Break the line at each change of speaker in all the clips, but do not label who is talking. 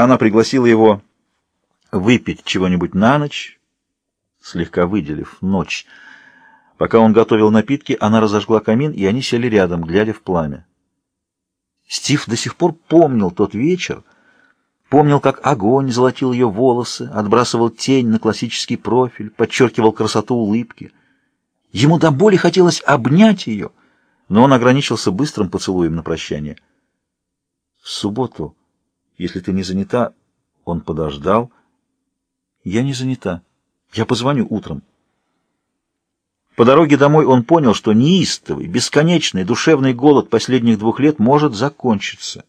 Она пригласила его выпить чего-нибудь на ночь, слегка выделив ночь. Пока он готовил напитки, она разожгла камин, и они сели рядом, глядя в пламя. Стив до сих пор помнил тот вечер, помнил, как огонь золотил ее волосы, отбрасывал тень на классический профиль, подчеркивал красоту улыбки. Ему до боли хотелось обнять ее, но он ограничился быстрым поцелуем на прощание. В субботу, если ты не занята, он подождал. Я не занята. Я позвоню утром. По дороге домой он понял, что неистовый, бесконечный душевный голод последних двух лет может закончиться.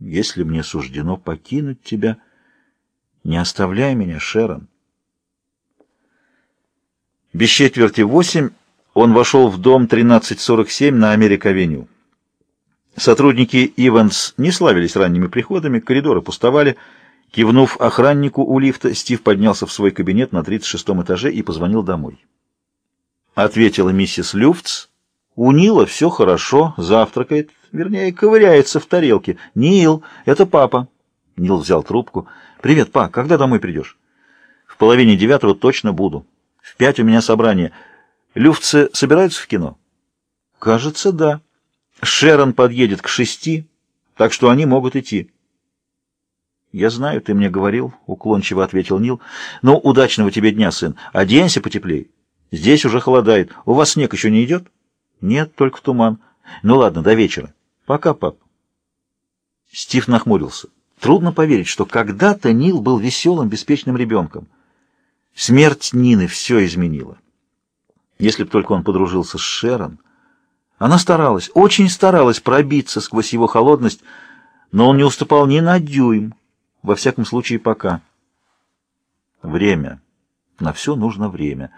Если мне суждено покинуть тебя, не оставляй меня, Шерон. Без четверти восемь он вошел в дом 1347 на Америк-авеню. Сотрудники Иванс не славились ранними приходами, коридоры пустовали. Кивнув охраннику у лифта, Стив поднялся в свой кабинет на 36 этаже и позвонил домой ответила миссис Люфтс. У Нила все хорошо, завтракает, вернее, ковыряется в тарелке. Нил, это папа. Нил взял трубку. Привет, па, когда домой придешь? В половине девятого точно буду. В пять у меня собрание. Люфтсы собираются в кино? Кажется, да. Шерон подъедет к шести, так что они могут идти. «Я знаю, ты мне говорил», — уклончиво ответил Нил. «Ну, удачного тебе дня, сын. Оденься потеплей. Здесь уже холодает. У вас снег еще не идет? Нет, только туман. Ну ладно, до вечера. Пока, пап. Стив нахмурился. Трудно поверить, что когда-то Нил был веселым, беспечным ребенком. Смерть Нины все изменила. Если б только он подружился с Шерон. Она старалась, очень старалась пробиться сквозь его холодность, но он не уступал ни на дюйм, во всяком случае пока. Время. На все нужно время.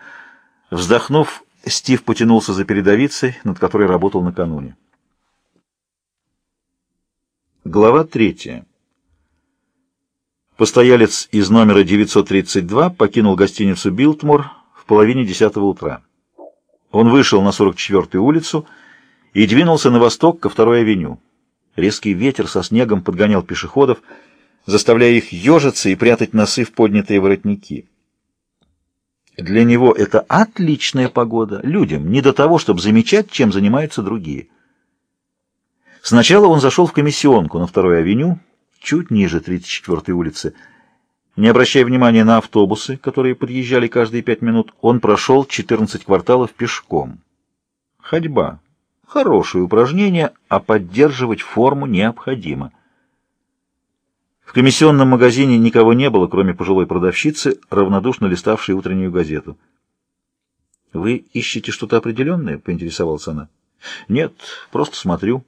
Вздохнув, Стив потянулся за передовицей, над которой работал накануне. Глава третья. Постоялец из номера 932 покинул гостиницу «Билтмор» в половине десятого утра. Он вышел на 44-ю улицу и двинулся на восток ко второй авеню. Резкий ветер со снегом подгонял пешеходов, заставляя их ежиться и прятать носы в поднятые воротники. Для него это отличная погода. Людям не до того, чтобы замечать, чем занимаются другие. Сначала он зашел в комиссионку на второй авеню, чуть ниже 34-й улицы. Не обращая внимания на автобусы, которые подъезжали каждые пять минут, он прошел 14 кварталов пешком. Ходьба. Хорошее упражнение, а поддерживать форму необходимо. В комиссионном магазине никого не было, кроме пожилой продавщицы, равнодушно листавшей утреннюю газету. «Вы ищете что-то определенное?» — поинтересовалась она. «Нет, просто смотрю».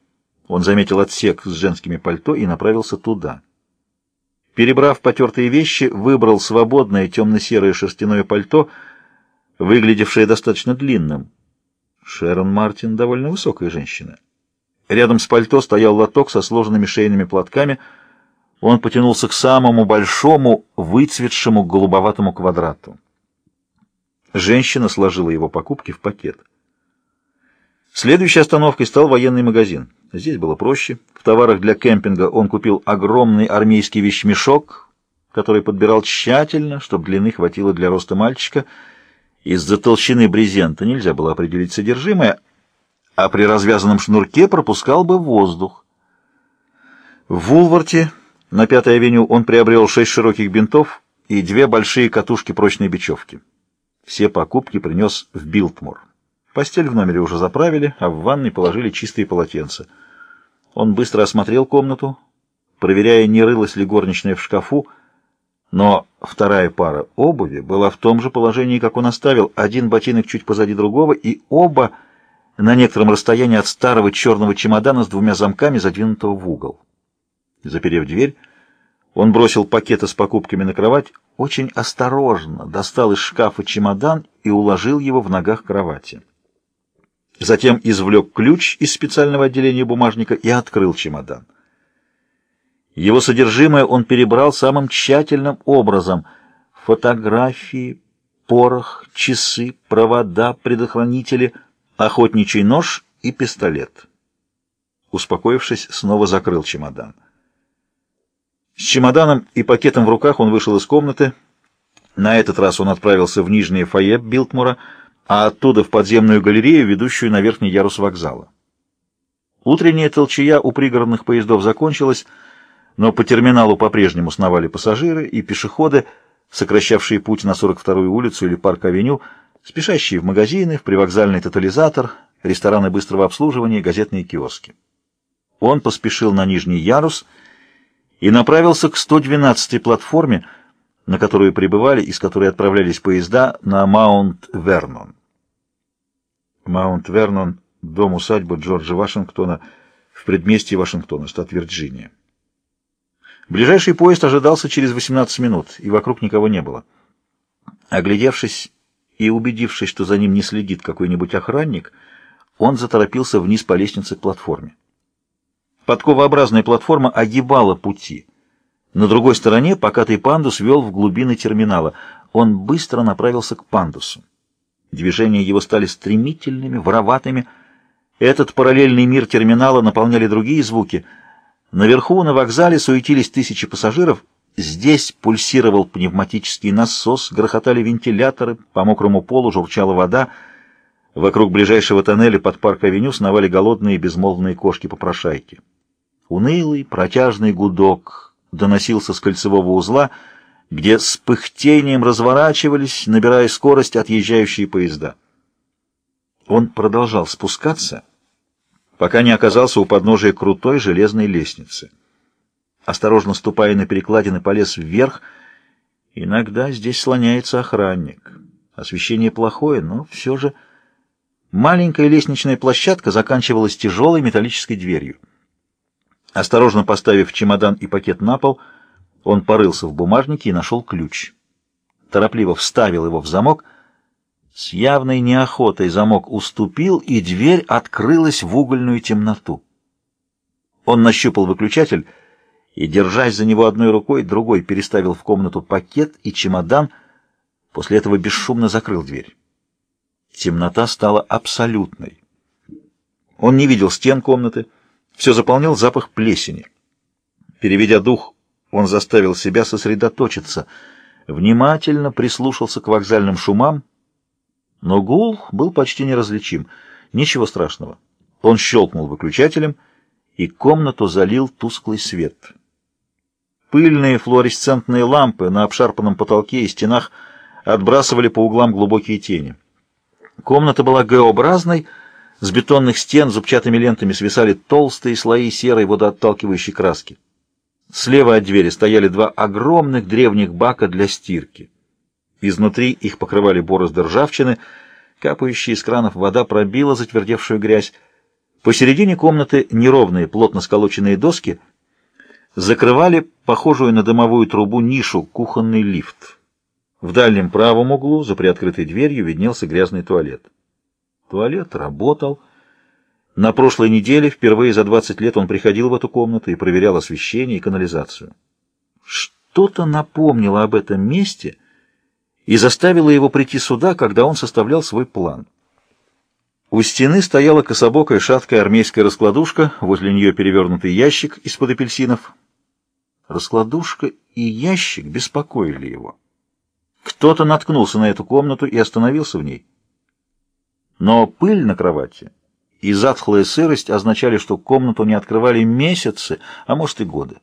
Он заметил отсек с женскими пальто и направился туда. Перебрав потертые вещи, выбрал свободное темно-серое шерстяное пальто, выглядевшее достаточно длинным. Шерон Мартин довольно высокая женщина. Рядом с пальто стоял лоток со сложенными шейными платками — он потянулся к самому большому, выцветшему голубоватому квадрату. Женщина сложила его покупки в пакет. Следующей остановкой стал военный магазин. Здесь было проще. В товарах для кемпинга он купил огромный армейский вещмешок, который подбирал тщательно, чтобы длины хватило для роста мальчика. Из-за толщины брезента нельзя было определить содержимое, а при развязанном шнурке пропускал бы воздух. В Вулварте на Пятой авеню он приобрел шесть широких бинтов и две большие катушки прочной бечевки. Все покупки принес в Билтмор. Постель в номере уже заправили, а в ванной положили чистые полотенца. Он быстро осмотрел комнату, проверяя, не рылась ли горничная в шкафу, но вторая пара обуви была в том же положении, как он оставил, один ботинок чуть позади другого, и оба на некотором расстоянии от старого черного чемодана с двумя замками, задвинутого в угол. Заперев дверь, он бросил пакеты с покупками на кровать, очень осторожно достал из шкафа чемодан и уложил его в ногах кровати. Затем извлек ключ из специального отделения бумажника и открыл чемодан. Его содержимое он перебрал самым тщательным образом. Фотографии, порох, часы, провода, предохранители, охотничий нож и пистолет. Успокоившись, снова закрыл чемодан. С чемоданом и пакетом в руках он вышел из комнаты. На этот раз он отправился в нижнее фойе Билтмура, а оттуда в подземную галерею, ведущую на верхний ярус вокзала. Утренняя толчая у пригородных поездов закончилась, но по терминалу по-прежнему сновали пассажиры и пешеходы, сокращавшие путь на 42-ю улицу или парк-авеню, спешащие в магазины, в привокзальный тотализатор, рестораны быстрого обслуживания, газетные киоски. Он поспешил на нижний ярус и направился к 112-й платформе, на которую прибывали и с которой отправлялись поезда на Маунт-Вернон. Маунт-Вернон — дом-усадьба Джорджа Вашингтона в предместье Вашингтона, штат Вирджиния. Ближайший поезд ожидался через 18 минут, и вокруг никого не было. Оглядевшись и убедившись, что за ним не следит какой-нибудь охранник, он заторопился вниз по лестнице к платформе. Подковообразная платформа огибала пути. На другой стороне покатый пандус вел в глубины терминала. Он быстро направился к пандусу. Движения его стали стремительными, вороватыми. Этот параллельный мир терминала наполняли другие звуки. Наверху, на вокзале, суетились тысячи пассажиров. Здесь пульсировал пневматический насос, грохотали вентиляторы, по мокрому полу журчала вода. Вокруг ближайшего тоннеля под парк-авеню сновали голодные безмолвные кошки-попрошайки. Унылый, протяжный гудок доносился с кольцевого узла, где с пыхтением разворачивались, набирая скорость, отъезжающие поезда. Он продолжал спускаться, пока не оказался у подножия крутой железной лестницы. Осторожно ступая на перекладины, полез вверх. Иногда здесь слоняется охранник. Освещение плохое, но все же... Маленькая лестничная площадка заканчивалась тяжелой металлической дверью. Осторожно поставив чемодан и пакет на пол, он порылся в бумажнике и нашел ключ. Торопливо вставил его в замок. С явной неохотой замок уступил, и дверь открылась в угольную темноту. Он нащупал выключатель и, держась за него одной рукой, другой переставил в комнату пакет и чемодан, после этого бесшумно закрыл дверь. Темнота стала абсолютной. Он не видел стен комнаты, все заполнял запах плесени. Переведя дух, он заставил себя сосредоточиться, внимательно прислушался к вокзальным шумам, но гул был почти неразличим. Ничего страшного. Он щелкнул выключателем, и комнату залил тусклый свет. Пыльные флуоресцентные лампы на обшарпанном потолке и стенах отбрасывали по углам глубокие тени. Комната была Г-образной, с бетонных стен зубчатыми лентами свисали толстые слои серой водоотталкивающей краски. Слева от двери стояли два огромных древних бака для стирки. Изнутри их покрывали борозды ржавчины, капающая из кранов вода пробила затвердевшую грязь. Посередине комнаты неровные, плотно сколоченные доски закрывали похожую на дымовую трубу нишу, кухонный лифт. В дальнем правом углу, за приоткрытой дверью, виднелся грязный туалет. Туалет работал. На прошлой неделе, впервые за 20 лет, он приходил в эту комнату и проверял освещение и канализацию. Что-то напомнило об этом месте и заставило его прийти сюда, когда он составлял свой план. У стены стояла кособокая шаткая армейская раскладушка, возле нее перевернутый ящик из-под апельсинов. Раскладушка и ящик беспокоили его. Кто-то наткнулся на эту комнату и остановился в ней. Но пыль на кровати и затхлая сырость означали, что комнату не открывали месяцы, а может и годы.